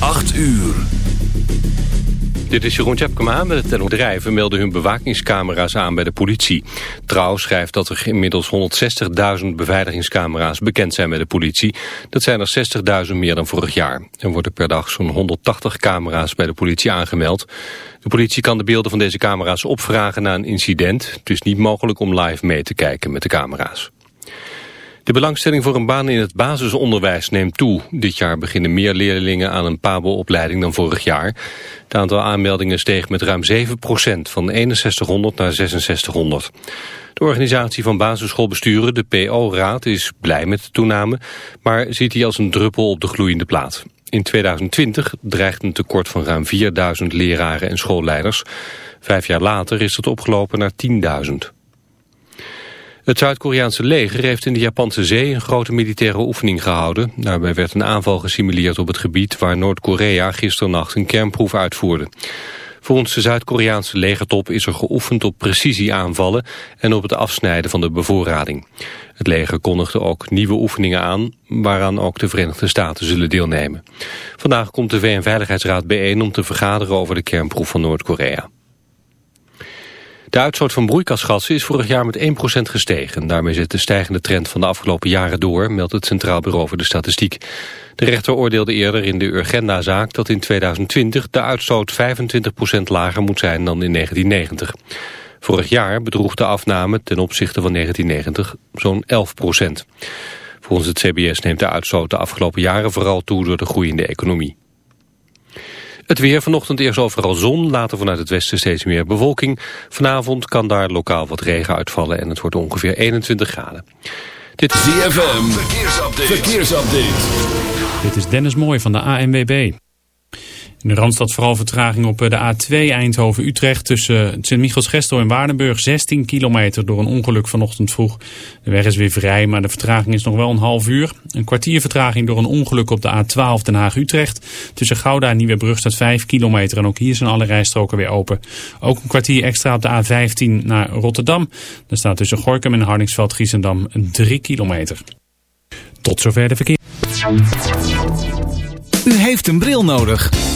8 uur. Dit is Jeroen Tjepkema met het bedrijven melden hun bewakingscamera's aan bij de politie. Trouw schrijft dat er inmiddels 160.000 beveiligingscamera's bekend zijn bij de politie. Dat zijn er 60.000 meer dan vorig jaar. Er worden per dag zo'n 180 camera's bij de politie aangemeld. De politie kan de beelden van deze camera's opvragen na een incident. Het is niet mogelijk om live mee te kijken met de camera's. De belangstelling voor een baan in het basisonderwijs neemt toe. Dit jaar beginnen meer leerlingen aan een PABO-opleiding dan vorig jaar. Het aantal aanmeldingen steeg met ruim 7% van 6100 naar 6600. De organisatie van basisschoolbesturen, de PO-raad, is blij met de toename... maar ziet die als een druppel op de gloeiende plaat. In 2020 dreigt een tekort van ruim 4000 leraren en schoolleiders. Vijf jaar later is het opgelopen naar 10.000. Het Zuid-Koreaanse leger heeft in de Japanse zee een grote militaire oefening gehouden. Daarbij werd een aanval gesimuleerd op het gebied waar Noord-Korea gisternacht een kernproef uitvoerde. Volgens de Zuid-Koreaanse legertop is er geoefend op precisieaanvallen en op het afsnijden van de bevoorrading. Het leger kondigde ook nieuwe oefeningen aan, waaraan ook de Verenigde Staten zullen deelnemen. Vandaag komt de VN-veiligheidsraad bijeen om te vergaderen over de kernproef van Noord-Korea. De uitstoot van broeikasgassen is vorig jaar met 1% gestegen. Daarmee zit de stijgende trend van de afgelopen jaren door, meldt het Centraal Bureau voor de Statistiek. De rechter oordeelde eerder in de Urgenda-zaak dat in 2020 de uitstoot 25% lager moet zijn dan in 1990. Vorig jaar bedroeg de afname ten opzichte van 1990 zo'n 11%. Volgens het CBS neemt de uitstoot de afgelopen jaren vooral toe door de groeiende economie. Het weer vanochtend eerst overal zon, later vanuit het westen steeds meer bewolking. Vanavond kan daar lokaal wat regen uitvallen en het wordt ongeveer 21 graden. Dit is ZFM, verkeersupdate. verkeersupdate. Dit is Dennis Mooij van de ANWB. In de Randstad vooral vertraging op eh, de A2 Eindhoven-Utrecht tussen Sint-Michels-Gestel en Waardenburg. 16 kilometer door een ongeluk vanochtend vroeg. De weg is weer vrij, maar de vertraging is nog wel een half uur. Een kwartier vertraging door een ongeluk op de A12 Den Haag-Utrecht. Tussen Gouda en Nieuwebrug staat 5 kilometer en ook hier zijn alle rijstroken weer open. Ook een kwartier extra op de A15 naar Rotterdam. Daar staat tussen Gorkum en Hardingsveld-Giessendam 3 kilometer. Tot zover de verkeer. U heeft een bril nodig.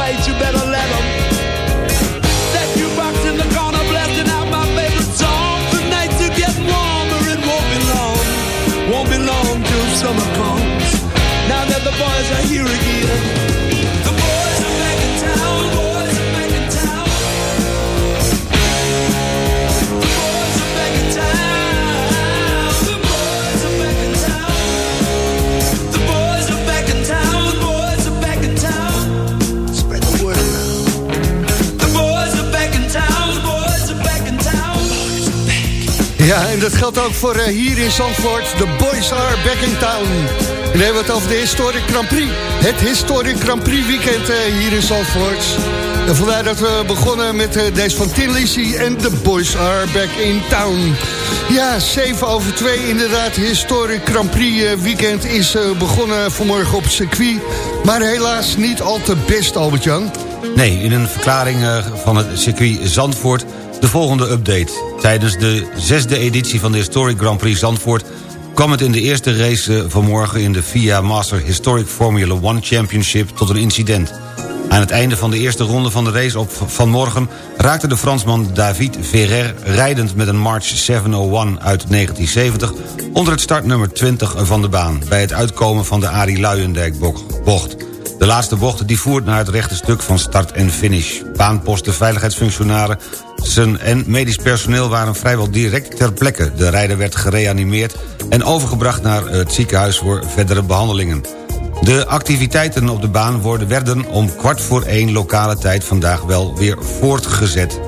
Fight, you better Ja, en dat geldt ook voor eh, hier in Zandvoort. The boys are back in town. En dan hebben het over de Historic Grand Prix. Het Historic Grand Prix weekend eh, hier in Zandvoort. En vandaar dat we begonnen met eh, deze van Tin en The Boys are back in town. Ja, 7 over 2 inderdaad. Historic Grand Prix weekend is begonnen vanmorgen op circuit. Maar helaas niet al te best, Albert-Jan. Nee, in een verklaring van het circuit Zandvoort de volgende update. Tijdens de zesde editie van de Historic Grand Prix Zandvoort... kwam het in de eerste race eh, vanmorgen in de FIA Master Historic Formula One Championship tot een incident. Aan het einde van de eerste ronde van de race op vanmorgen... raakte de Fransman David Ferrer rijdend met een March 701 uit 1970... onder het startnummer 20 van de baan... bij het uitkomen van de Arie Luijendijk bocht. De laatste bocht die voert naar het rechte stuk van start en finish. Baanposten, veiligheidsfunctionarissen en medisch personeel waren vrijwel direct ter plekke. De rijder werd gereanimeerd en overgebracht naar het ziekenhuis voor verdere behandelingen. De activiteiten op de baan worden, werden om kwart voor één lokale tijd vandaag wel weer voortgezet.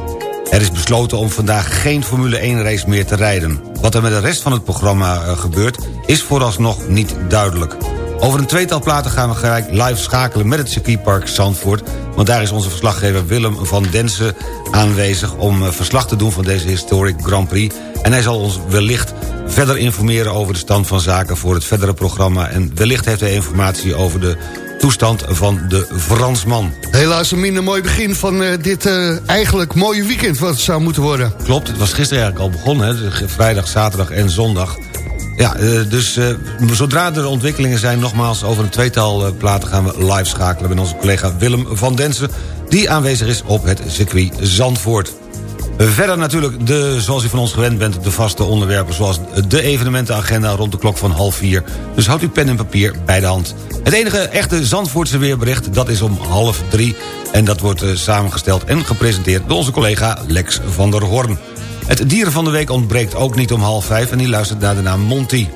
Er is besloten om vandaag geen Formule 1 race meer te rijden. Wat er met de rest van het programma eh, gebeurt is vooralsnog niet duidelijk. Over een tweetal platen gaan we gelijk live schakelen met het circuitpark Zandvoort... want daar is onze verslaggever Willem van Densen aanwezig... om eh, verslag te doen van deze Historic Grand Prix. En hij zal ons wellicht verder informeren over de stand van zaken... voor het verdere programma. En wellicht heeft hij informatie over de toestand van de Fransman. Helaas een minder mooi begin van eh, dit eh, eigenlijk mooie weekend wat het zou moeten worden. Klopt, het was gisteren eigenlijk al begonnen. Hè? Dus Vrijdag, zaterdag en zondag. Ja, eh, dus eh, zodra er ontwikkelingen zijn... nogmaals, over een tweetal eh, platen gaan we live schakelen... met onze collega Willem van Densen... die aanwezig is op het circuit Zandvoort. Verder natuurlijk, de, zoals u van ons gewend bent... de vaste onderwerpen zoals de evenementenagenda rond de klok van half vier. Dus houd uw pen en papier bij de hand. Het enige echte Zandvoortse weerbericht, dat is om half drie... en dat wordt samengesteld en gepresenteerd door onze collega Lex van der Hoorn. Het dieren van de week ontbreekt ook niet om half vijf... en die luistert naar de naam Monty.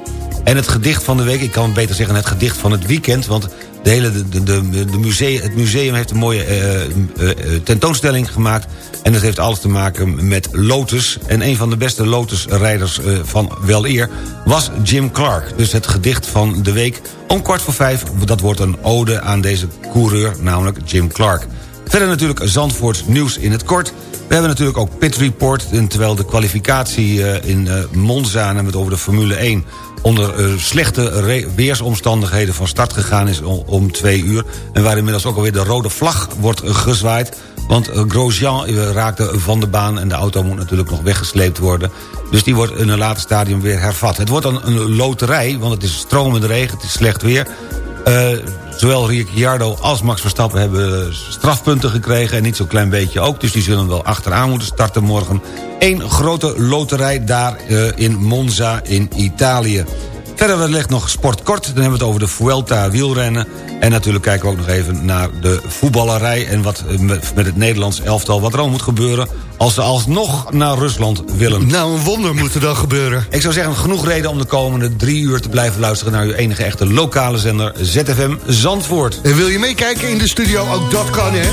En het gedicht van de week, ik kan beter zeggen het gedicht van het weekend... want de hele, de, de, de museum, het museum heeft een mooie eh, eh, eh, tentoonstelling gemaakt... en dat heeft alles te maken met Lotus. En een van de beste Lotus-rijders van wel eer was Jim Clark. Dus het gedicht van de week om kwart voor vijf... dat wordt een ode aan deze coureur, namelijk Jim Clark. Verder natuurlijk Zandvoorts nieuws in het kort... We hebben natuurlijk ook Pit Report... en terwijl de kwalificatie eh, in eh, Monza... en het over de Formule 1 onder eh, slechte weersomstandigheden van start gegaan is om twee uur... en waar inmiddels ook alweer de rode vlag wordt gezwaaid... Want Grosjean raakte van de baan en de auto moet natuurlijk nog weggesleept worden. Dus die wordt in een later stadium weer hervat. Het wordt dan een loterij, want het is stromende regen, het is slecht weer. Uh, zowel Ricciardo als Max Verstappen hebben strafpunten gekregen... en niet zo'n klein beetje ook, dus die zullen wel achteraan moeten starten morgen. Eén grote loterij daar uh, in Monza in Italië. Verder ligt nog sport kort. Dan hebben we het over de Vuelta wielrennen. En natuurlijk kijken we ook nog even naar de voetballerij... en wat met het Nederlands elftal wat er al moet gebeuren... als ze alsnog naar Rusland willen. Nou, een wonder moet er dan gebeuren. Ik zou zeggen, genoeg reden om de komende drie uur te blijven luisteren... naar uw enige echte lokale zender ZFM Zandvoort. En wil je meekijken in de studio? Ook dat kan, hè?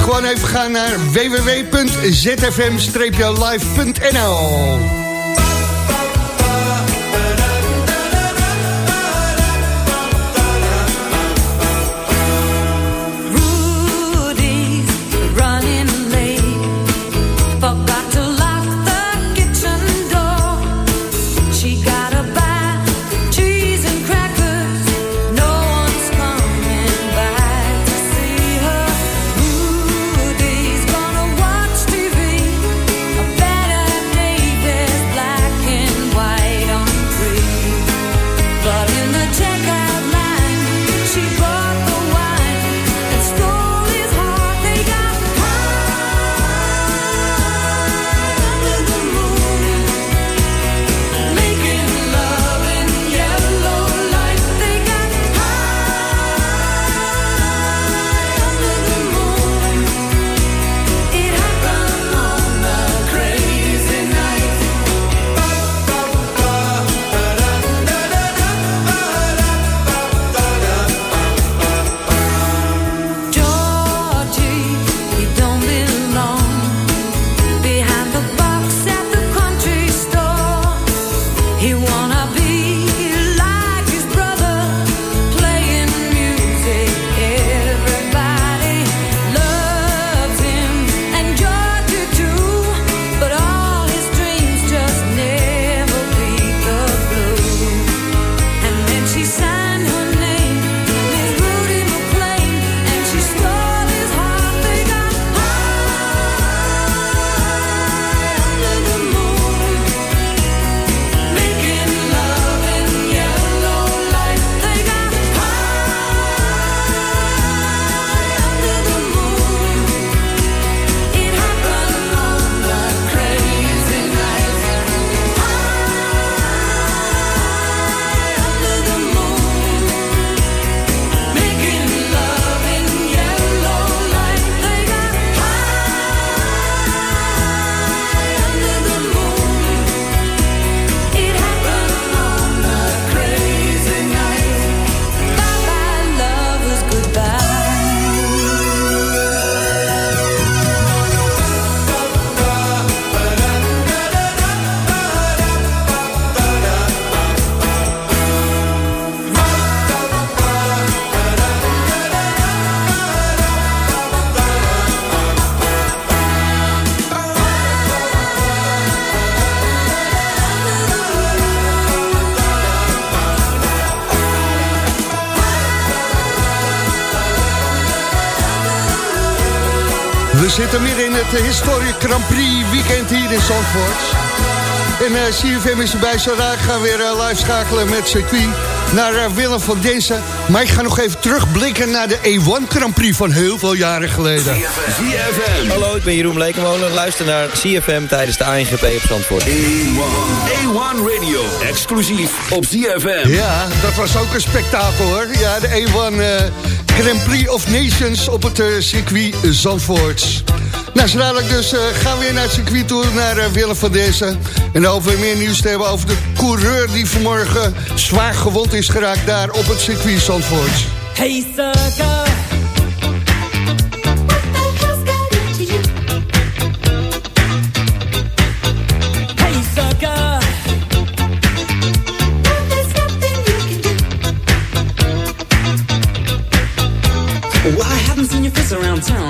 Gewoon even gaan naar www.zfm-live.nl het historic Grand Prix weekend hier in Zandvoort. En uh, CFM is erbij, zo raak gaan weer uh, live schakelen met circuit naar uh, Willem van Densen. Maar ik ga nog even terugblikken naar de E1 Grand Prix van heel veel jaren geleden. CFM. Hallo, ik ben Jeroen Blekenmolen. Luister naar CFM tijdens de ANGP op Zandvoort. E1. E1 Radio, exclusief op CFM. Ja, dat was ook een spektakel hoor. Ja, de E1 Grand Prix of Nations op het circuit Zandvoort. Nou, zo dadelijk dus uh, gaan we weer naar circuit toe, naar uh, Willem van Dezen. En dan hopen we meer nieuws te hebben over de coureur die vanmorgen zwaar gewond is geraakt daar op het circuit Zandvoort. Hey, sucker. around town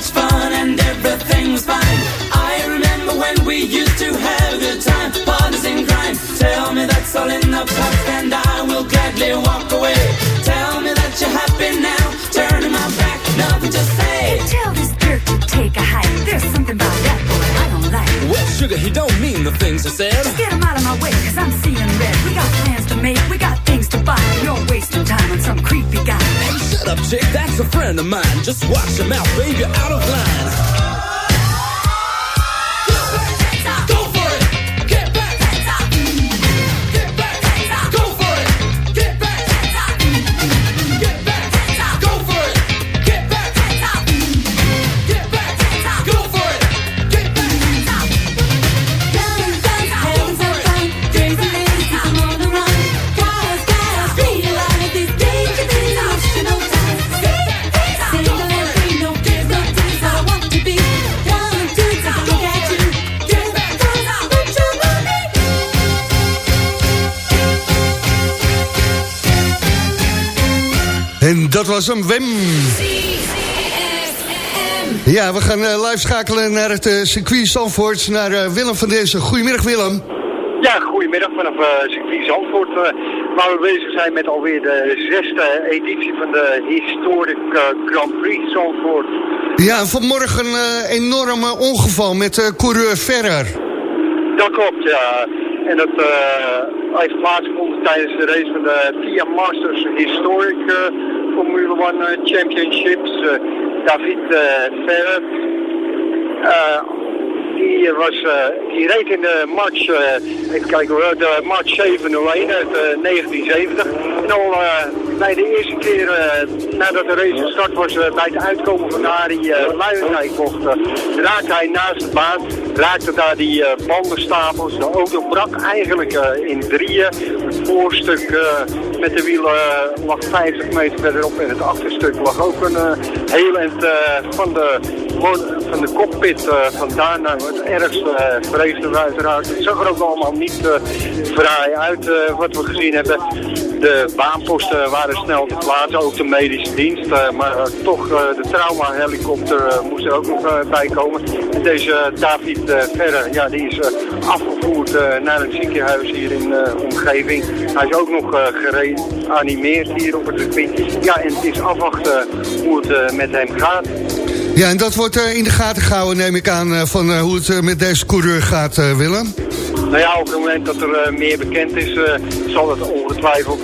Such fun and everything's fine. I remember when we used to have a good time, partners in crime. Tell me that's all in the past and I will gladly walk away. Tell me that you're happy now, turning my back, nothing to say. Tell this dirt to take a hike. There's something about that boy I don't like. Well, sugar, he don't mean the things he said. Just get him out of my way, cause I'm seeing red. We got plans to make, we got things to buy. You're wasting time on some creepy guy. Hey, shut up, chick, that's a friend of mine. Just watch mouth, babe, you're out of line. En dat was hem, Wem. Ja, we gaan eh, live schakelen naar het eh, circuit Zandvoort, naar eh, Willem van Dezen. Goedemiddag Willem. Ja, goedemiddag vanaf circuit Zandvoort. waar we bezig zijn met alweer de zesde editie van de Historic Grand Prix Zandvoort. Ja, vanmorgen een enorm eh, ongeval met coureur Ferrer. Dat klopt, ja. En dat heeft plaatsgevonden tijdens de race van de FIA Masters Historic Formule 1 eh, Championships. Eh, David eh Ferrer. Eh, die, was, eh, die reed in de match, eh, even kijken hoor, de match 701 uit eh, 1970. En al eh, bij de eerste keer eh, nadat de race gestart was, eh, bij het uitkomen van de Arie uh, eh, raakte hij naast de baan, raakte daar die eh, bandenstapels. De auto brak eigenlijk eh, in drieën. Het voorstuk eh, met de wielen eh, lag 50 meter verderop en het achterstuk lag ook een eh, heel eind eh, van de van de cockpit uh, vandaan. Nou, het ergste vreesden we uiteraard. Het zag er ook allemaal niet uh, fraai uit wat we gezien hebben. De baanposten waren snel te plaatsen, ook de medische dienst. Maar toch de traumahelikopter moest er ook nog bij komen. En deze David Verre, ja, die is afgevoerd naar een ziekenhuis hier in de omgeving. Hij is ook nog gereanimeerd hier op het circuit. Ja, en het is afwachten hoe het met hem gaat. Ja, en dat wordt uh, in de gaten gehouden, neem ik aan, uh, van uh, hoe het met deze coureur gaat, Willem. Nou ja, op het moment dat er meer bekend is, zal het ongetwijfeld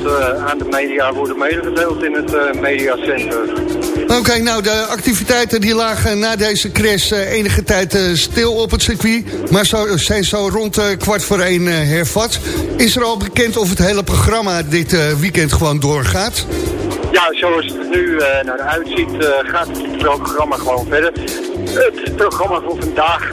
aan de media worden medegedeeld in het mediacenter. Oké, okay, nou de activiteiten die lagen na deze crash enige tijd stil op het circuit, maar zo, zijn zo rond kwart voor één hervat. Is er al bekend of het hele programma dit weekend gewoon doorgaat? Ja, zoals het nu uh, naar uitziet, uh, gaat het programma gewoon verder. Het programma voor vandaag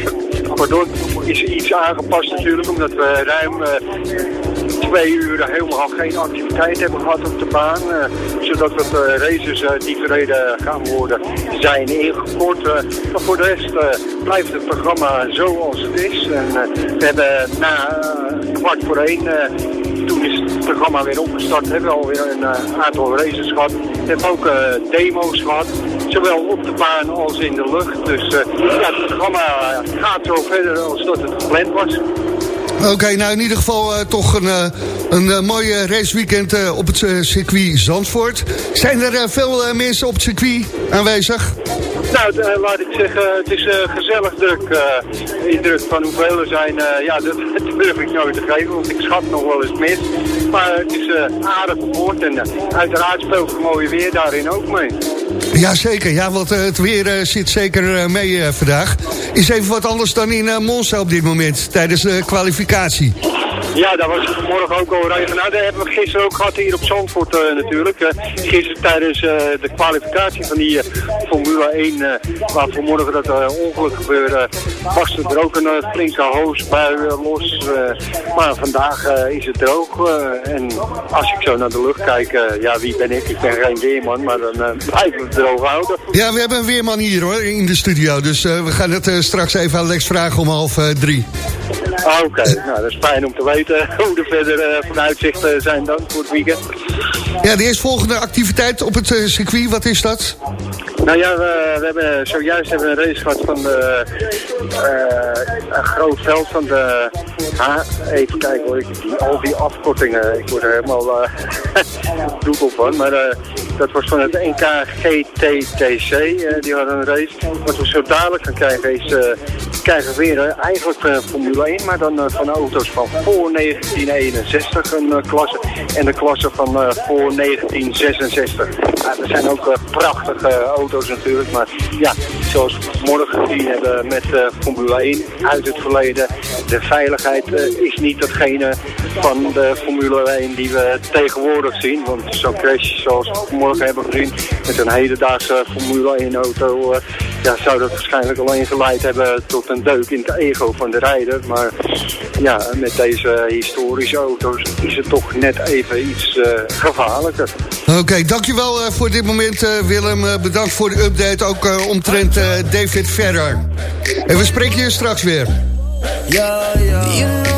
pardon, is iets aangepast natuurlijk, omdat we ruim uh, twee uur helemaal geen activiteit hebben gehad op de baan. Uh, zodat de races uh, die verreden gaan worden zijn ingekort. maar voor de rest blijft het programma zoals het is. En, we hebben na kwart voor één toen is het programma weer opgestart. Hebben we alweer een aantal races gehad. We hebben ook demo's gehad. Zowel op de baan als in de lucht. Dus ja, het programma gaat zo verder als dat het gepland was. Oké, nou in ieder geval uh, toch een, uh, een uh, mooie raceweekend uh, op het circuit Zandvoort. Zijn er veel mensen op het circuit aanwezig? Nou, eh, laat ik zeggen, het is eh, gezellig druk. eh indruk van hoeveel er zijn, eh, ja, dat, dat durf ik nooit te geven, want ik schat nog wel eens mis. Maar het is eh aardig verwoord en eh, uiteraard speelt het mooie weer daarin ook mee. Jazeker, ja, want eh, het weer zit zeker mee vandaag. Is even wat anders dan in Monza op dit moment, tijdens de kwalificatie. Ja, daar was het vanmorgen ook al regen. Nou, hebben we gisteren ook gehad hier op Zandvoort eh, natuurlijk. Gisteren tijdens eh, de kwalificatie van die eh, Formule 1, eh, waar vanmorgen dat ongeluk gebeurde, was er ook een flinke hoosbui los. maar vandaag is het droog. en als ik zo naar de lucht kijk, ja, wie ben ik? Ik ben geen weerman, maar dan blijven we het droog houden. Ja, we hebben een weerman hier hoor, in de studio. Dus we gaan het straks even aan vragen om half drie. Ah, Oké, nou dat is fijn om te weten hoe de verdere eh, vooruitzichten zijn dan voor het weekend. Ja, de eerstvolgende activiteit op het eh, circuit, wat is dat? Nou ja, we, we hebben zojuist hebben een race gehad van eh, een groot veld van de, even kijken hoor, die, al die afkortingen, ik word er helemaal uh, doetel van, maar dat was van het NK GTTC, die hadden een race. Wat we zo dadelijk gaan krijgen is, krijgen we weer eigenlijk Formule 1, maar dan van auto's van voor 1961 een klasse en de klasse van voor 1966. Ja, er zijn ook eh, prachtige auto's natuurlijk, maar ja, zoals we morgen gezien hebben met eh, Formule 1 uit het verleden, de veiligheid eh, is niet datgene van de Formule 1 die we tegenwoordig zien. Want zo'n crash zoals we morgen hebben gezien met een hedendaagse Formule 1 auto, eh, ja, zou dat waarschijnlijk alleen geleid hebben tot een deuk in het ego van de rijder. Maar ja, met deze historische auto's is het toch net even iets eh, gevaarlijker. Oké, dankjewel eh, voor dit moment eh, Willem. Eh, bedankt voor de update, ook eh, omtrent eh, David Ferrer. En we spreken je straks weer. Yeah, yeah.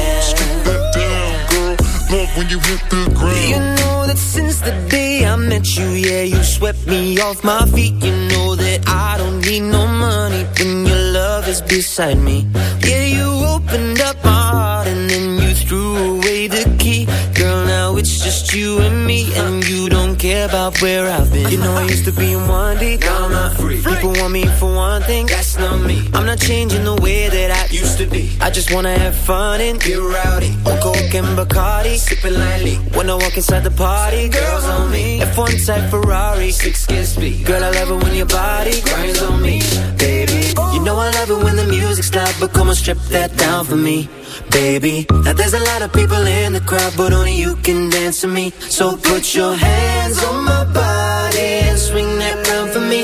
When you hit the ground. You know that since the day I met you, yeah, you swept me off my feet. You know that I don't need no money when your love is beside me. Yeah, you opened up my heart and then you threw away the key. Girl, now it's just you and me, and you don't care about where I've been. You know I used to be in one deep, now I'm not free. People want me for one thing, that's not me. I'm not changing the way that I used to be. I just wanna have fun and get rowdy. On coke and Bacardi, sipping lightly. When I walk inside the party, girls on me. F1 type Ferrari, six kiss me. Girl, I love it when your body grinds on me, baby. You know I love it when the music's loud, but come on, strip that down for me, baby. Now there's a lot of people in the crowd, but only you can dance to me. So put your hands on my body and swing that round for me,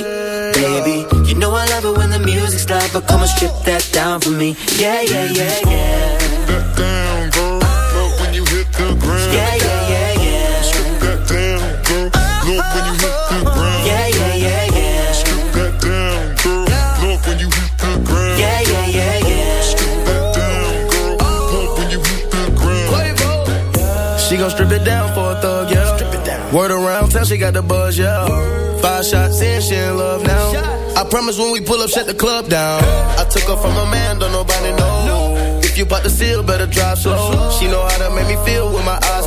but come on, strip that down for me. Yeah, yeah, yeah, yeah. That down, girl. Love when you hit the ground. Yeah, yeah, yeah, yeah. Strip that down, girl. Love when you hit the ground. Yeah, yeah, yeah, yeah. Strip that down, girl. Love when you hit the ground. Yeah, yeah, yeah, yeah. Strip that down, girl. Love when you hit the ground. She gon' strip it down for a thug, yeah. Word around she got the buzz, yeah. Five shots in, she in love now. I promise when we pull up, shut the club down. I took her from a man, don't nobody know. If you bought the seal, better drive slow. She know how to make me feel with my eyes.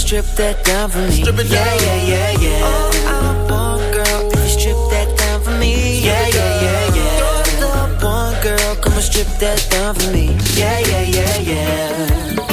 Strip it down. For me. Yeah, yeah, yeah, yeah. Oh, I want girl, if you strip that down for me. Yeah, yeah, yeah, yeah. You're the one girl, come and strip that down for me. Yeah, yeah, yeah, yeah.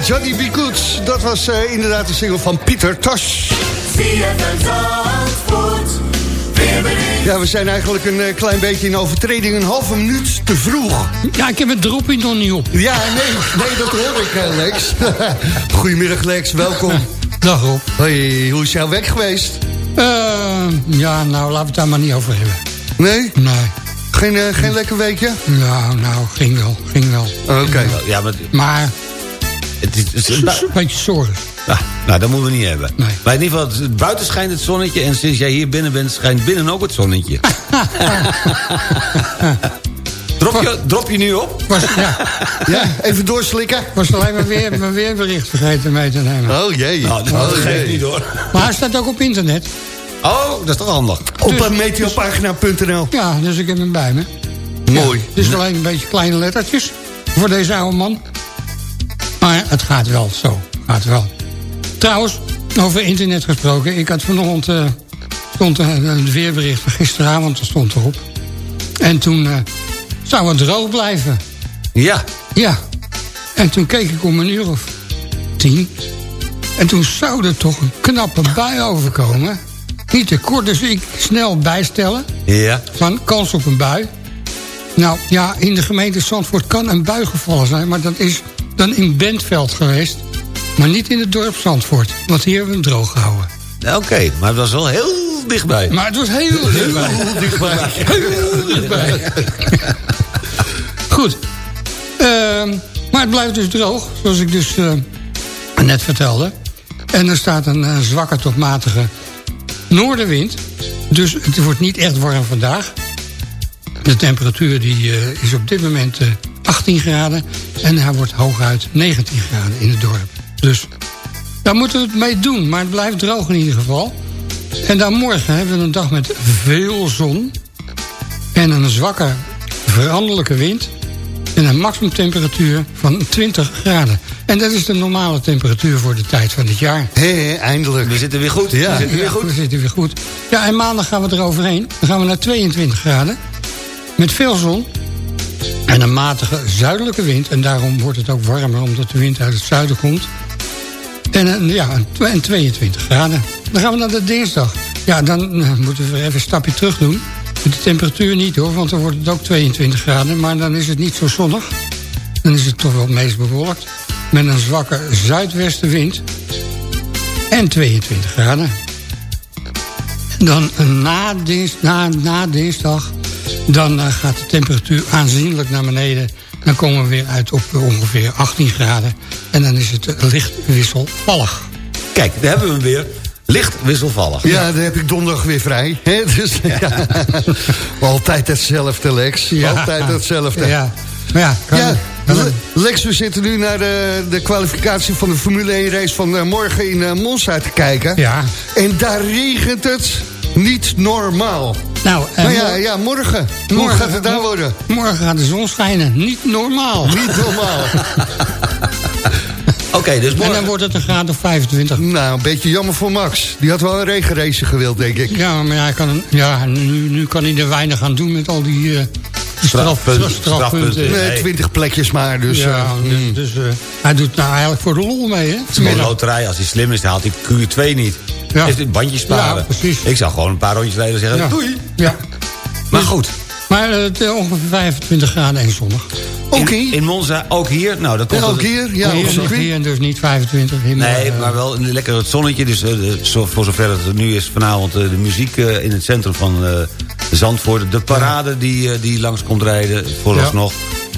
Johnny B. Goods. Dat was eh, inderdaad de single van Pieter Tosh. Ja, we zijn eigenlijk een eh, klein beetje in overtreding. Een halve minuut te vroeg. Ja, ik heb het droppie nog niet op. Ja, nee, nee dat hoor ik, eh, Lex. Goedemiddag, Lex. Welkom. Dag Rob. Hoi, hoe is jouw weg geweest? Eh, ja, nou, laten we het daar maar niet over hebben. Nee? Nee. Geen, geen lekker weekje? Ja, nou, ging wel, ging wel. Oké. Ja, maar Maar, het is... het is- een beetje zorgen. Ah, nou, dat moeten we niet hebben. Nee. Maar in ieder geval, het- buiten schijnt het zonnetje... en sinds jij hier binnen bent, schijnt binnen ook het zonnetje. drop, je, drop je nu op? Was, ja, Ja, even doorslikken. was alleen maar weer mijn weerbericht vergeten mee te nemen. Oh jee. Nou, dat oh, geeft niet hoor. Maar hij staat ook op internet. Oh, dat is toch handig. Op uh, meteopagina.nl. Ja, dus ik heb hem bij me. Mooi. Het is alleen een beetje kleine lettertjes voor deze oude man. Het gaat wel zo. Gaat wel. Trouwens, over internet gesproken. Ik had vanochtend eh, stond een weerbericht van gisteravond, dat stond erop. En toen eh, zou het droog blijven. Ja. Ja. En toen keek ik om een uur of tien. En toen zou er toch een knappe bui overkomen. Niet te kort, dus ik snel bijstellen. Ja. Van kans op een bui. Nou ja, in de gemeente Zandvoort kan een bui gevallen zijn... maar dat is dan in Bentveld geweest. Maar niet in het dorp Zandvoort. Want hier hebben we hem droog gehouden. Oké, maar het was wel heel dichtbij. Maar het was heel dichtbij. Heel dichtbij. Heel dichtbij. Goed. Ehm, maar het blijft dus droog, zoals ik dus eh, net vertelde. En er staat een eh, zwakke tot matige noordenwind. Dus het wordt niet echt warm vandaag. De temperatuur die, eh, is op dit moment 18 graden. En hij wordt hooguit 19 graden in het dorp. Dus daar moeten we het mee doen. Maar het blijft droog in ieder geval. En dan morgen hebben we een dag met veel zon. En een zwakke veranderlijke wind. En een maximumtemperatuur van 20 graden. En dat is de normale temperatuur voor de tijd van het jaar. Hé, eindelijk. We zitten weer goed. Ja. We zitten weer goed. We zitten weer goed. Ja, en maandag gaan we eroverheen. Dan gaan we naar 22 graden. Met veel zon. En een matige zuidelijke wind. En daarom wordt het ook warmer, omdat de wind uit het zuiden komt. En een, ja, een tw- en 22 graden. Dan gaan we naar de dinsdag. Ja, dan eh, moeten we even een stapje terug doen. De temperatuur niet hoor, want dan wordt het ook 22 graden. Maar dan is het niet zo zonnig. Dan is het toch wel het meest bewolkt. Met een zwakke zuidwestenwind. En 22 graden. En dan eh, na, dins, na, na dinsdag... dan eh, gaat de temperatuur aanzienlijk naar beneden. Dan komen we weer uit op eh, ongeveer 18 graden. En dan is het eh, licht wisselvallig. Kijk, daar hebben we hem weer. Licht wisselvallig. Ja, dan heb ik donderdag weer vrij. Hè? Dus, ja. Altijd hetzelfde, Lex. Ja. Altijd hetzelfde. Ja, maar ja, kan- Ja, Le- Lex, we zitten nu naar de, de kwalificatie van de Formule 1 race van eh, morgen in eh, Monza te kijken. Ja. En daar regent het niet normaal. Nou, Maar ja, ja, morgen. Hoe morgen- gaat het daar worden? Morgen gaat de zon schijnen. Niet normaal. Niet normaal. Oké, dus En dan morgen... wordt het een graad of 25. nou, een beetje jammer voor Max. Die had wel een regenrace gewild, denk ik. Ja, maar ja, hij kan, ja nu, nu kan hij er weinig aan doen met al die eh straf, Strafpunten, strafpunten. strafpunten. Nee. 20 plekjes maar, dus... ja, eh, dus, mm. dus eh, hij doet nou eigenlijk voor de lol mee, hè? Het is gewoon een loterij. Als hij slim is, dan haalt hij Q2 niet. Ja. Is dit bandje sparen. Ja, precies. Ik zou gewoon een paar rondjes rijden en zeggen, Ja. doei. Ja. Maar goed, Maar eh, het is ongeveer 25 graden en zonnig. Oké. in, in Monza, ook hier. Nou, dat komt het- ook hier. Ja, hier, circuit. hier dus niet 25. Hier Nee, eh, maar wel een lekker het zonnetje. Dus eh, zo, voor zover het nu is vanavond eh, de muziek eh, in het centrum van eh, Zandvoort. De parade die, eh, die langs komt rijden, vooralsnog.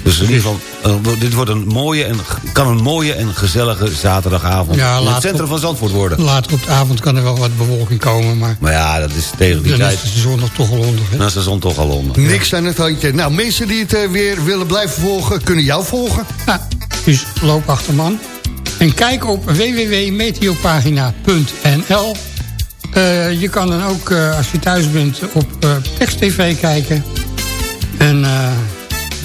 Dus in ieder geval, eh, dit wordt een mooie en, kan een mooie en gezellige zaterdagavond Ja, in het centrum op- van Zandvoort worden. Later op de avond kan er wel wat bewolking komen, maar Maar ja, dat is tegen die dan tijd. is de zon nog toch al onder. hè? Dan is de zon toch al onder. Niks aan het handje. Nou, mensen die het eh, weer willen blijven volgen, kunnen jou volgen. Ja, dus loop achter man. En kijk op www.meteopagina.nl Eh, Je kan dan ook, eh, als je thuis bent, op eh Text TV kijken. En eh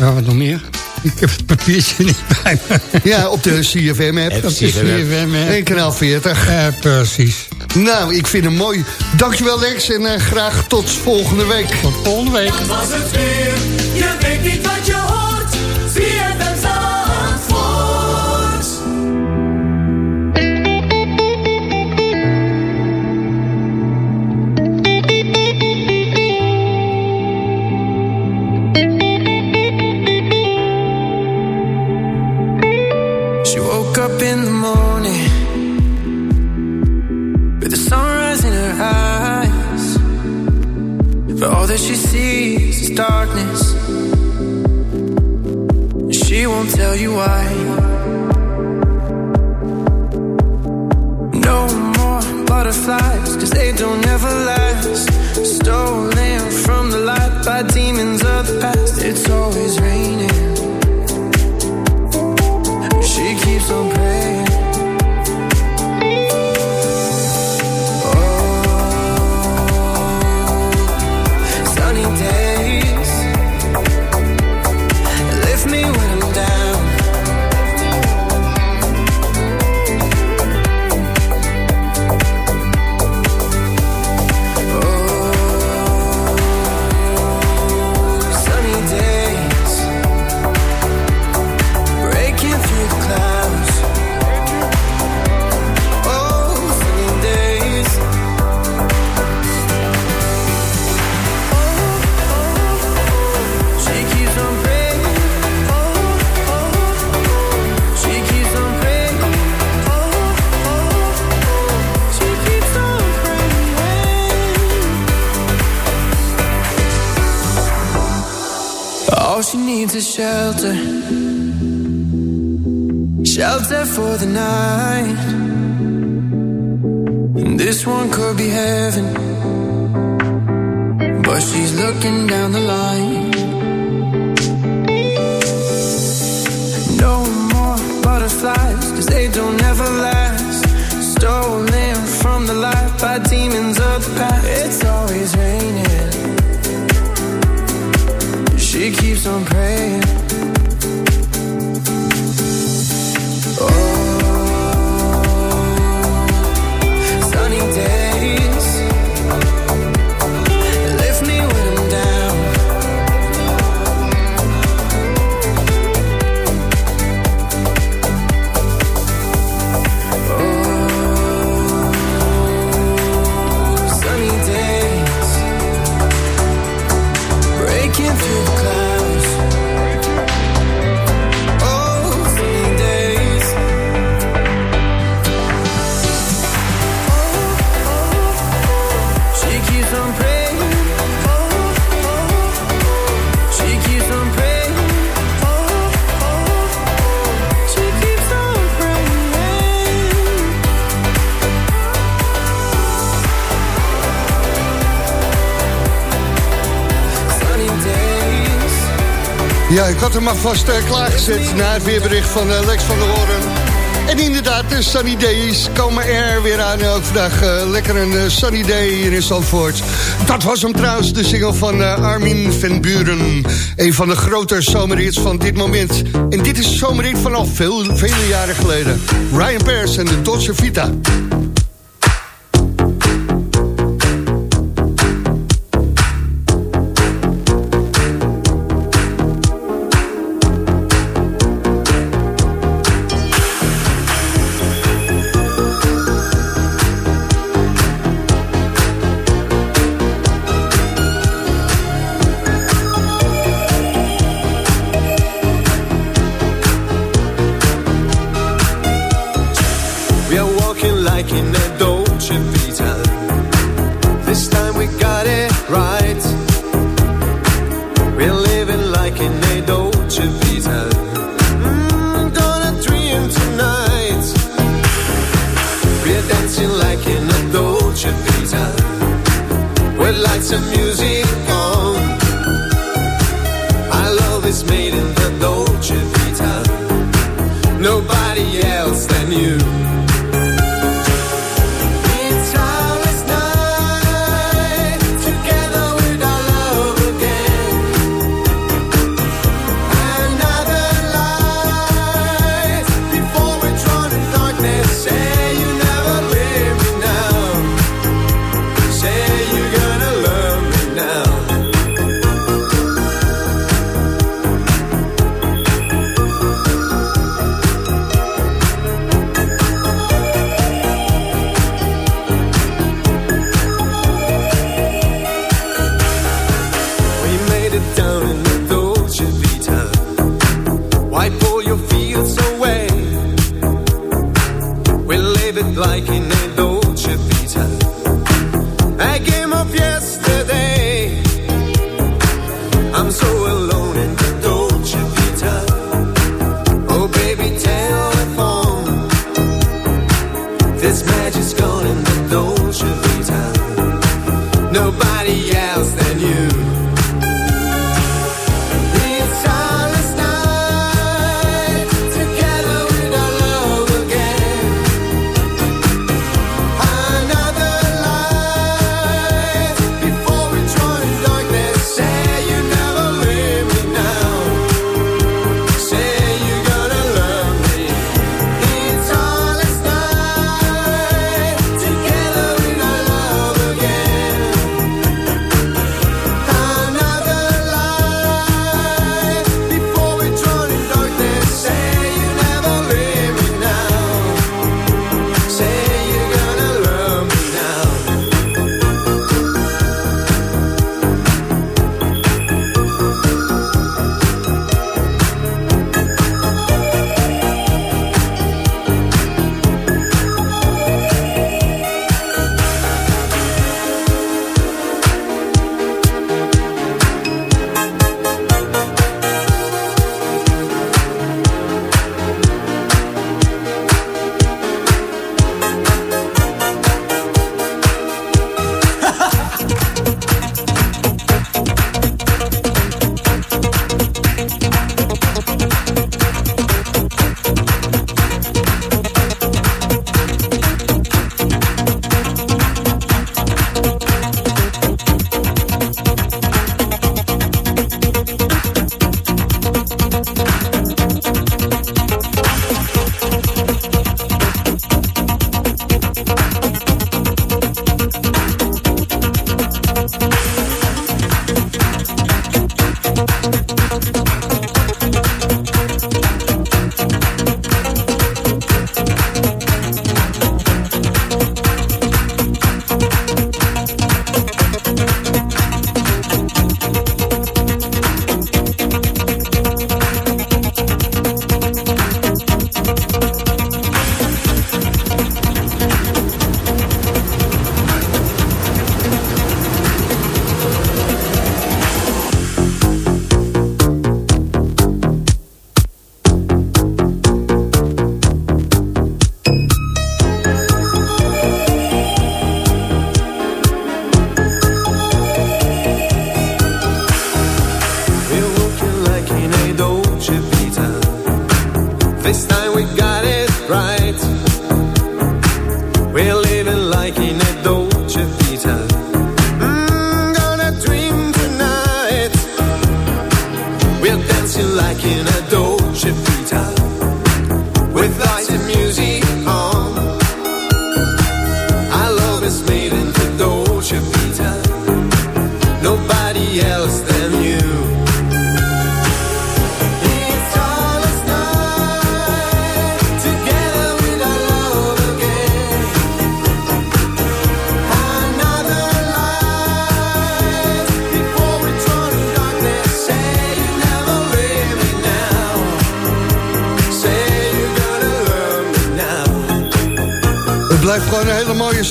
ja, wat nog meer? Ik heb het papiertje niet bij me. Ja, op de CFM-app. App. Op de CFM, hè. En kanaal 40. Eh, precies. Nou, ik vind hem mooi. Dankjewel Lex en eh, graag tot volgende week. Tot volgende week. was het weer. Je weet niet wat je all that she sees is darkness. She won't tell you why. No more butterflies, cause they don't ever last. Stolen from the light by demons of the past. ik had hem maar vast eh, klaargezet na het weerbericht van eh, Lex van der Hoorn. En inderdaad, de sunny days komen er weer aan. Ook vandaag eh, lekker een sunny day in Zandvoort. Dat was hem trouwens, de single van Armin van Buren. Een van de grote zomerhits van dit moment. En dit is een zomerhit van al veel, vele jaren geleden. Ryan Pers en de Dolce Vita.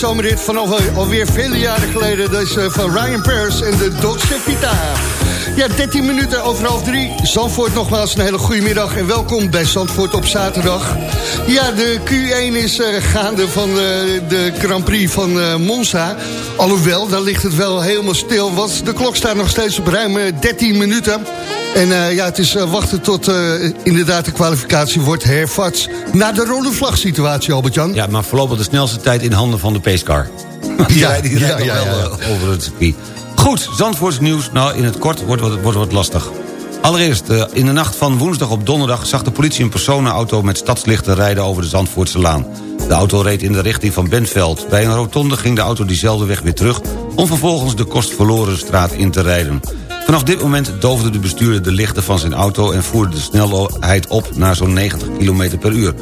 Zomerrit van alweer, alweer vele jaren geleden. Dat is eh, van Ryan Paris en de Dolce Vita. Ja, 13 minuten over half drie. Zandvoort nogmaals een hele goede middag en welkom bij Zandvoort op zaterdag. Ja, de Q1 is eh, gaande van eh, de Grand Prix van Monza. Alhoewel, dan ligt het wel helemaal stil, want de klok staat nog steeds op ruim eh, 13 minuten. En ja, het is wachten tot inderdaad de kwalificatie wordt hervat. Na de rode vlag situatie, Albert-Jan. Ja, maar voorlopig de snelste tijd in handen van de pacecar. Ja, die ja, rijdt nog ja, wel ja. eh, over het circuit. Goed, Zandvoorts nieuws. Nou, in het kort wordt wat, wordt wat lastig. Allereerst, eh, in de nacht van woensdag op donderdag... zag de politie een personenauto met stadslichten rijden over de Zandvoortse Laan. De auto reed in de richting van Bentveld. Bij een rotonde ging de auto diezelfde weg weer terug... om vervolgens de Kostverlorenstraat in te rijden. Vanaf dit moment doofde de bestuurder de lichten van zijn auto... en voerde de snelheid op naar zo'n 90 km per uur.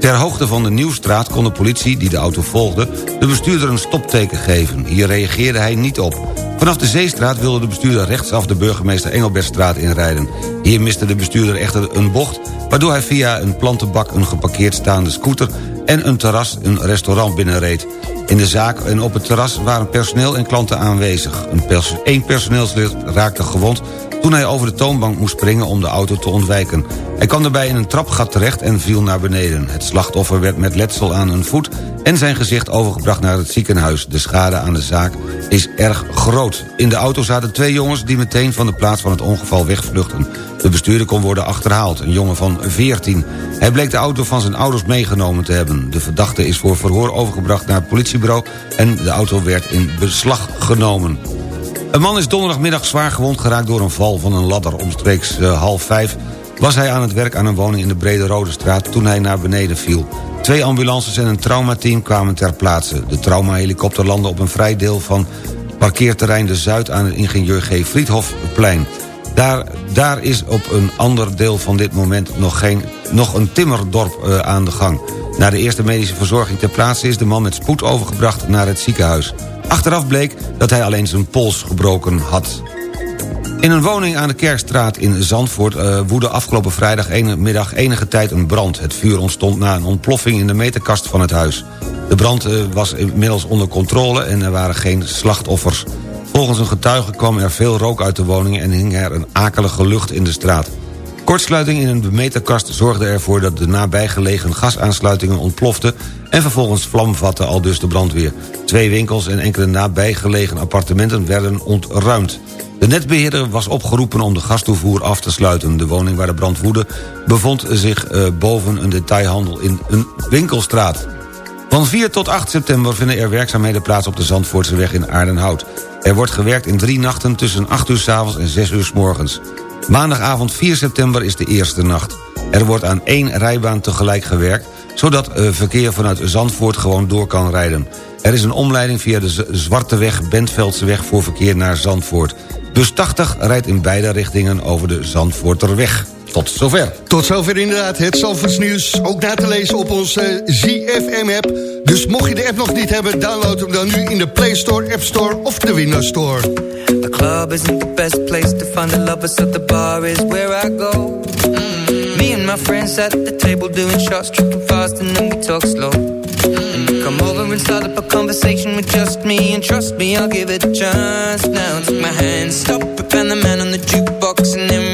Ter hoogte van de Nieuwstraat kon de politie, die de auto volgde... de bestuurder een stopteken geven. Hier reageerde hij niet op. Vanaf de Zeestraat wilde de bestuurder rechtsaf de burgemeester Engelbertstraat inrijden. Hier miste de bestuurder echter een bocht... waardoor hij via een plantenbak een geparkeerd staande scooter... en een terras een restaurant binnenreed. In de zaak en op het terras waren personeel en klanten aanwezig. Een pers één personeelslid raakte gewond toen hij over de toonbank moest springen om de auto te ontwijken. Hij kwam daarbij in een trapgat terecht en viel naar beneden. Het slachtoffer werd met letsel aan een voet en zijn gezicht overgebracht naar het ziekenhuis. De schade aan de zaak is erg groot. In de auto zaten twee jongens die meteen van de plaats van het ongeval wegvluchten. De bestuurder kon worden achterhaald, een jongen van 14. Hij bleek de auto van zijn ouders meegenomen te hebben. De verdachte is voor verhoor overgebracht naar het politiebureau... en de auto werd in beslag genomen. Een man is donderdagmiddag zwaar gewond geraakt door een val van een ladder. Omstreeks eh, half vijf was hij aan het werk aan een woning in de Brede Rode Straat... toen hij naar beneden viel. Twee ambulances en een traumateam kwamen ter plaatse. De traumahelikopter landde op een vrij deel van parkeerterrein De Zuid... aan het ingenieur G. Friedhofplein. Daar, daar is op een ander deel van dit moment nog, geen, nog een timmerdorp eh, aan de gang. Na de eerste medische verzorging ter plaatse is de man met spoed overgebracht naar het ziekenhuis. Achteraf bleek dat hij alleen zijn pols gebroken had. In een woning aan de Kerkstraat in Zandvoort uh, woedde afgelopen vrijdag enige tijd een brand. Het vuur ontstond na een ontploffing in de meterkast van het huis. De brand uh, was inmiddels onder controle en er waren geen slachtoffers. Volgens een getuige kwam er veel rook uit de woning en hing er een akelige lucht in de straat. Kortsluiting in een meterkast zorgde ervoor dat de nabijgelegen gasaansluitingen ontploften... en vervolgens vlam vatte al dus de brandweer. Twee winkels en enkele nabijgelegen appartementen werden ontruimd. De netbeheerder was opgeroepen om de gastoevoer af te sluiten. De woning waar de brand woedde bevond zich uh, boven een detailhandel in een winkelstraat. Van 4 tot 8 september vinden er werkzaamheden plaats op de Zandvoortseweg in Aardenhout. Er wordt gewerkt in drie nachten tussen 8 uur s avonds en 6 uur s morgens. Maandagavond 4 september is de eerste nacht. Er wordt aan één rijbaan tegelijk gewerkt... zodat uh, verkeer vanuit Zandvoort gewoon door kan rijden. Er is een omleiding via de Zwarte Weg, Bentveldseweg... voor verkeer naar Zandvoort. Bus 80 rijdt in beide richtingen over de Zandvoorterweg. Tot zover. Tot zover inderdaad het Zandvoorts nieuws. Ook na te lezen op onze ZFM-app. Dus mocht je de app nog niet hebben, download hem dan nu in de Play Store, App Store of de Windows Store. The club isn't the best place to find the lovers, so the bar is where I go. Mm. Me and my friends at the table doing shots, tripping fast, and then we talk slow. And you come over and start up a conversation with just me, and trust me, I'll give it a chance. Now take my hand, stop it, and the man on the jukebox, and then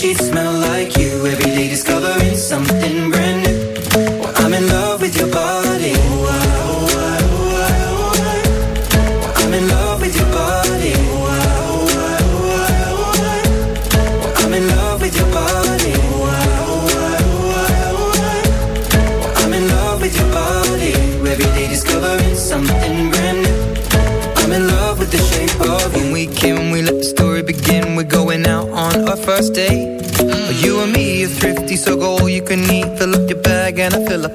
Sheets smell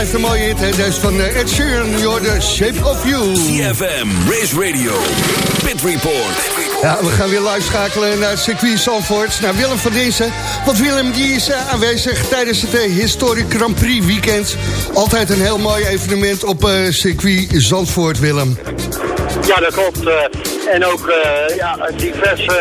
blijft een mooie hit, hè? Deze van eh, Ed Sheeran, You're the Shape of You. CFM, Race Radio, Pit Report. Ja, we gaan weer live schakelen naar het circuit Zandvoort. Naar Willem van Dinsen. Want Willem die is eh, aanwezig tijdens het eh, Historic Grand Prix weekend. Altijd een heel mooi evenement op eh, circuit Zandvoort, Willem. Ja, dat klopt. eh, en ook eh, ja, diverse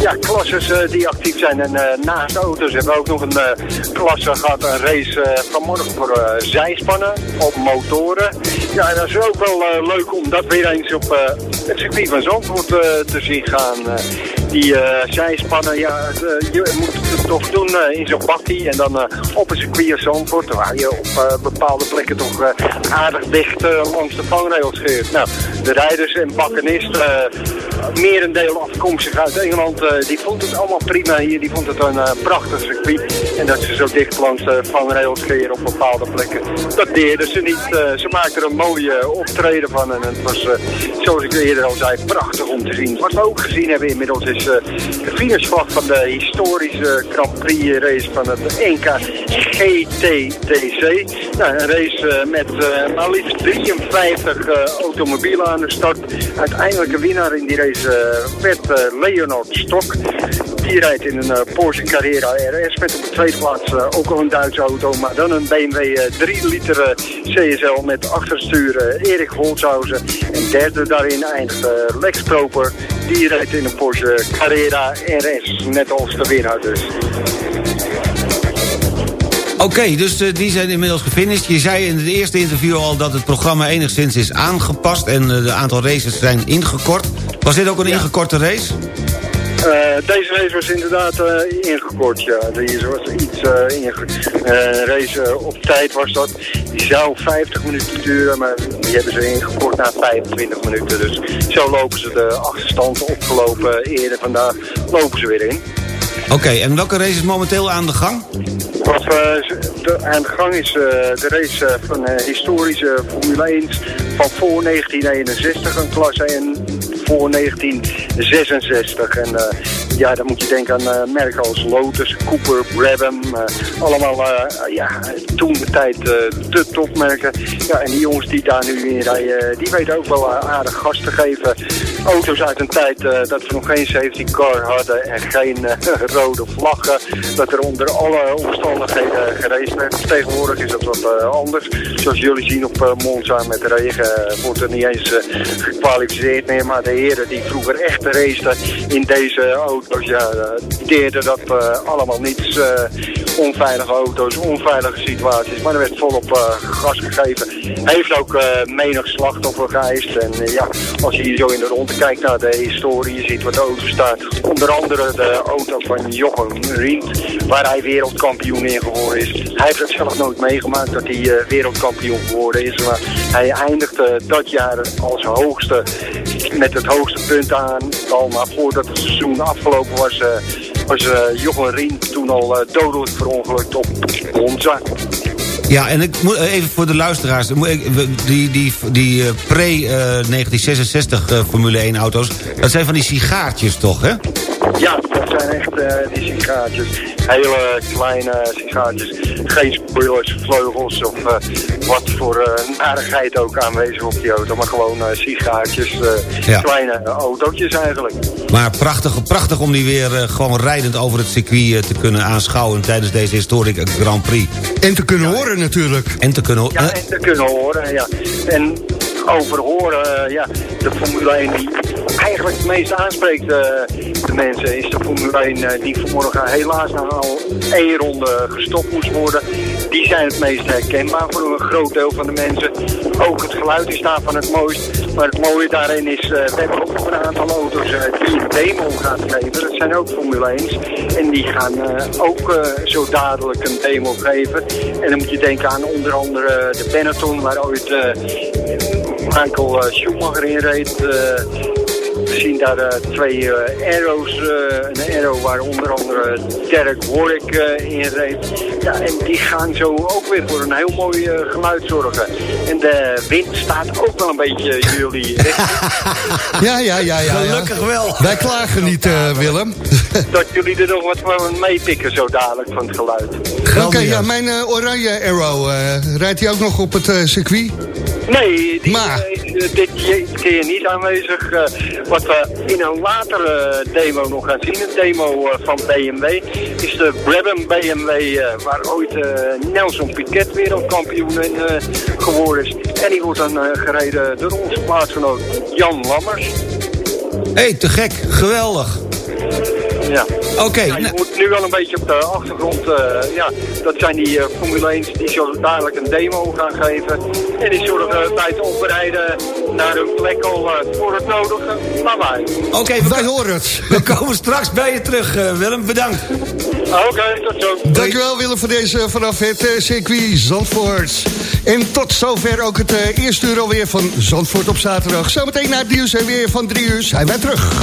ja, klasses eh, die actief zijn. En eh, naast auto's hebben we ook nog een eh, klasse gehad, een race vanmorgen voor zijspannen op motoren. Ja, en dat is ook wel leuk om dat weer eens op het circuit van Zandvoort te zien gaan. Die eh, zijspannen, ja, je moet het toch doen in zo'n bakkie. En dan op het circuit van Zandvoort, waar je op bepaalde plekken toch aardig dicht langs de vangrail scheert. Nou, de rijders en bakkenisten, uh, merendeel afkomstig uit Engeland, eh, die vond het allemaal prima hier. Die vond het een eh, prachtig circuit. En dat ze zo dicht langs de vangrail scheren op bepaalde plekken, dat deerden ze niet. Eh, ze maakten er een mooie optreden van. En het was, eh, zoals ik eerder al zei, prachtig om te zien. Wat we ook gezien hebben inmiddels is eh, de finishvlag van de historische Grand Prix race van het NK GTDC. Nou, een race eh, met eh, maar liefst 53 eh, automobielen aan de start. Uiteindelijke winnaar in die race eh, werd eh, Leonard Stok. Die rijdt in een eh, Porsche Carrera RS met op de tweede plaats eh, ook al een Duitse auto. Maar dan een BMW eh, 3 liter eh, CSL met achterstuur Erik Holzhausen. En derde daarin eindigt Lex Proper. Die rijdt in een Porsche Carrera RS. Net als de winnaar dus. Oké, dus die zijn inmiddels gefinished. Je zei in het eerste interview al dat het programma enigszins is aangepast... en de aantal races zijn ingekort. Was dit ook een ingekorte race? Eh, deze race was inderdaad eh, ingekort, ja. Deze was iets uh, ingekort. een race eh, op tijd was dat. Die zou 50 minuten duren, maar die hebben ze ingekort na 25 minuten. Dus zo lopen ze de achterstand opgelopen eerder vandaag. Lopen ze weer in. Oké, en welke race is momenteel aan de gang? Wat eh, aan de gang is eh, de race eh, van eh, historische Formule 1 van voor 1961, een klasse en voor 66. En eh, ja, dan moet je denken aan eh, merken als Lotus, Cooper, Brabham. eh, allemaal eh, ja, toen de tijd de topmerken. Ja, en die jongens die daar nu in rijden, die weten ook wel aardig gas te geven. auto's uit een tijd dat we nog geen safety car hadden en geen rode vlaggen. Dat er onder alle omstandigheden geraced werd. Tegenwoordig is dat wat anders. Zoals jullie zien op Monza met regen wordt er niet eens gekwalificeerd meer. Maar de heren die vroeger echt raceten in deze auto's, ja, eh, deerden dat eh, allemaal niets. eh, onveilige auto's, onveilige situaties. Maar er werd volop gas gegeven. Heeft ook menig slachtoffer geëist. En ja, als je hier zo in de ronde kijkt naar de historie, je ziet wat de auto staat. Onder andere de auto van Jochen Rindt, waar hij wereldkampioen in geworden is. Hij heeft het zelf nooit meegemaakt dat hij wereldkampioen geworden is. Maar hij eindigde dat jaar als hoogste, met het hoogste punt aan. Maar voordat het seizoen afgelopen was, eh, was eh, Jochen Rindt toen al eh, dodelijk verongelukt op Monza. Ja, en ik moet even voor de luisteraars... die, die, die eh, pre-1966 Formule 1 auto's... dat zijn van die sigaartjes toch, hè? Ja, dat zijn echt die sigaartjes. Hele kleine sigaartjes. Geen spoilers, vleugels of eh, wat voor eh, narigheid ook aanwezig op die auto. Maar gewoon eh, sigaartjes, eh, Ja. kleine autootjes eigenlijk. Maar prachtig, prachtig om die weer eh, gewoon rijdend over het circuit te kunnen aanschouwen... tijdens deze historic Grand Prix. En te kunnen horen natuurlijk. En te kunnen... Ja, en te kunnen horen, ja. En over horen, ja, de Formule 1 die eigenlijk het meest aanspreekt eh, de mensen... is de Formule 1 eh, die vanmorgen helaas na al één ronde gestopt moest worden. Die zijn het meest herkenbaar voor een groot deel van de mensen. Ook het geluid is daarvan het mooist. Maar het mooie daarin is, eh, we hebben ook een aantal auto's die een demo gaan geven. Dat zijn ook Formule 1's. En die gaan ook zo dadelijk een demo geven. En dan moet je denken aan onder andere de Benetton, waar ooit Michael Schumacher in reed. We zien daar eh, twee eh, arrows, eh, een arrow waar onder andere Derek Warwick eh, in reed. Ja, en die gaan zo ook weer voor een heel mooi geluid zorgen. En de wind staat ook wel een beetje jullie Ja, ja, ja, ja. ja. Gelukkig wel. Wij klagen niet, eh, Willem. dat jullie er nog wat van meepikken zo dadelijk van het geluid. Oké, ja, mijn oranje Arrow, eh, rijdt hij ook nog op het circuit? Nee, die, eh, dit keer niet aanwezig. Eh, wat we in een latere demo nog gaan zien, een demo eh, van BMW, is de Brabham BMW, eh, waar ooit eh, Nelson Piquet wereldkampioen in eh, geworden is. En die wordt dan eh, gereden door onze plaatsgenoot Jan Lammers. Hé, hey, te gek. Geweldig. Ja. Oké. Ja, je moet nu wel een beetje op de achtergrond. eh, ja, dat zijn die eh, Formule 1's die zo dadelijk een demo gaan geven. En die zorgen bij het oprijden naar hun plek al eh, voor het nodige lawaai. Oké, wij horen het. We komen straks bij je terug, eh, Willem. Bedankt. Oké, tot zo. Dankjewel Willem voor deze vanaf het eh, circuit Zandvoort. En tot zover ook het eh, eerste uur alweer van Zandvoort op zaterdag. Zometeen naar het nieuws en weer van drie uur zijn wij terug.